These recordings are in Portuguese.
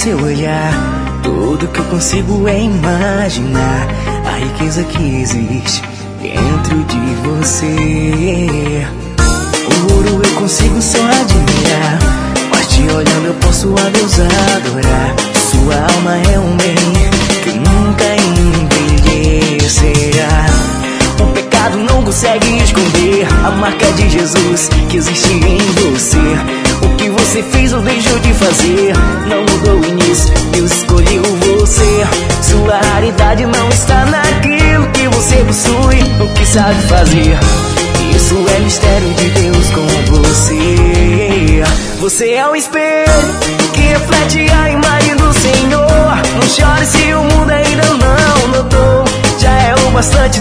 seu olhar. Tudo que eu consigo é imaginar a riqueza que existe dentro de você. O ouro eu consigo só admirar, mas te olhando eu posso a Deus adorar. Sua alma é um bem que nunca envelhecerá. O pecado não consegue esconder a marca de Jesus que existe em você você fez ou deixou de fazer Não mudou o início, Deus escolheu você. Sua raridade não está naquilo que você possui O que sabe fazer. Isso é mistério de Deus com você. Você é o espelho que reflete a imagem do Senhor. Não chore se o mundo ainda não notou Já é o bastante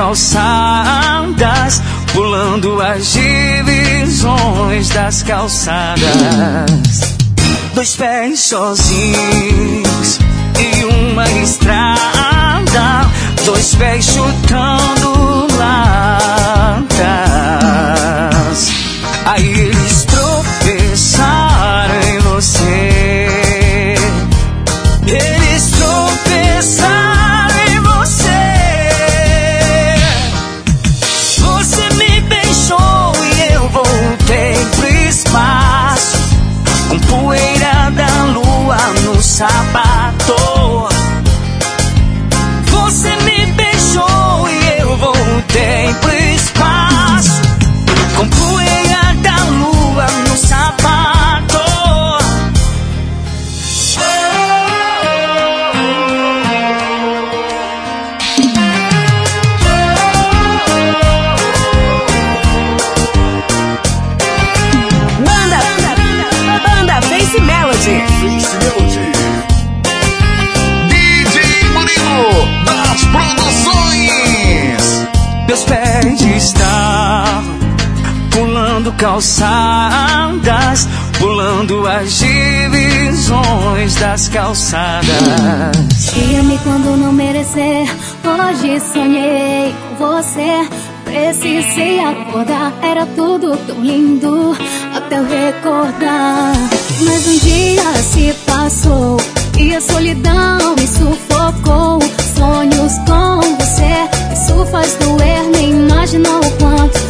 calçadas, pulando as divisões das calçadas. Dois pés sozinhos e uma estrada, dois pés chutando latas. Aí eles tropeçaram Face Melody. DJ Murilo das Produções Meus pés estavam pulando calçadas, pulando as divisões das calçadas. Te amei quando não merecer. Hoje sonhei com você. Precisei acordar. Era tudo tão lindo até eu recordar. Mas um dia se passou e a solidão me sufocou. Sonhos com você, isso faz doer. Nem imagina o quanto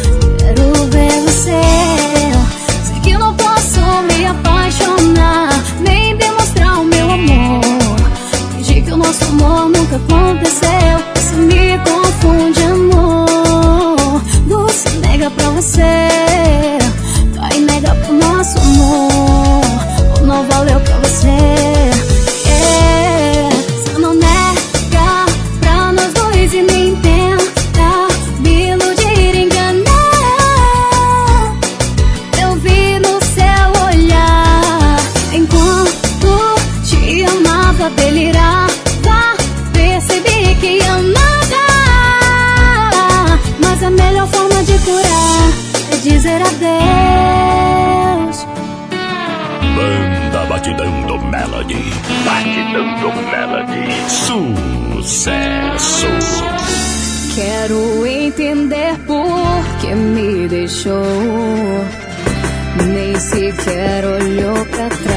dizer adeus. Banda Batidão do Melody Batidão do Melody Sucesso Quero entender por que me deixou. Nem sequer olhou pra trás.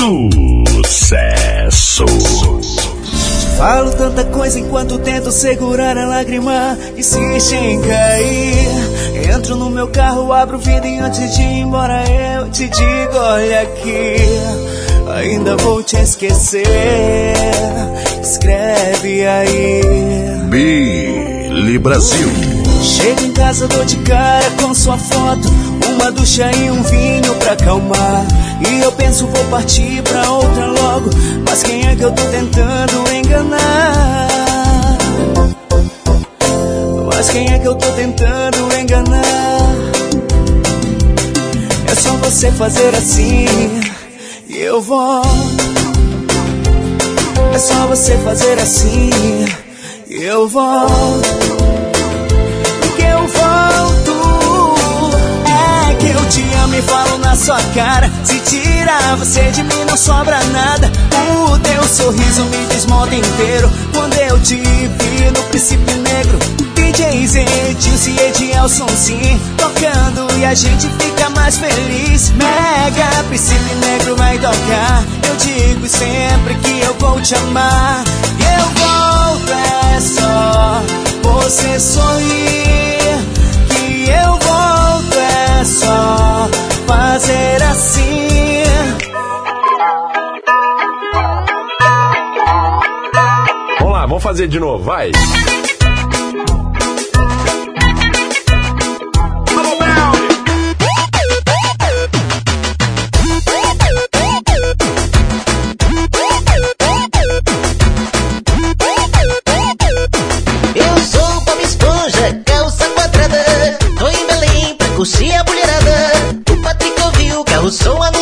Sucesso. Falo tanta coisa enquanto tento segurar a lágrima e se em cair. Entro no meu carro, abro o vidro e antes de ir embora eu te digo: olha aqui, ainda vou te esquecer. Escreve aí. Billy Brasil. Chego em casa, dou de cara com sua foto. Uma ducha e um vinho pra acalmar. E eu penso, vou partir pra outra logo. Mas quem é que eu tô tentando enganar? Mas quem é que eu tô tentando enganar? É só você fazer assim e eu volto. É só você fazer assim e eu volto. Falo na sua cara. Se tirar você de mim não sobra nada. O teu sorriso me desmonta inteiro. Quando eu te vi no princípio negro. DJs Edilson e Edielson sim Tocando e a gente fica mais feliz Mega Princípio Negro vai tocar Eu digo sempre que eu vou te amar Eu volto, é só você sorrir fazer de novo, vai. Curtir a mulherada. O Patrick ouviu carro som anunciando.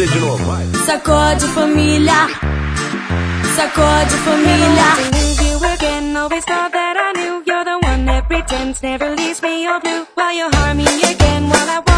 Fazer de novo, vai. Sacode família, sacode família. Leave you again, always thought that I knew you're the one that pretends never leaves me all blue. While you harm me again, while I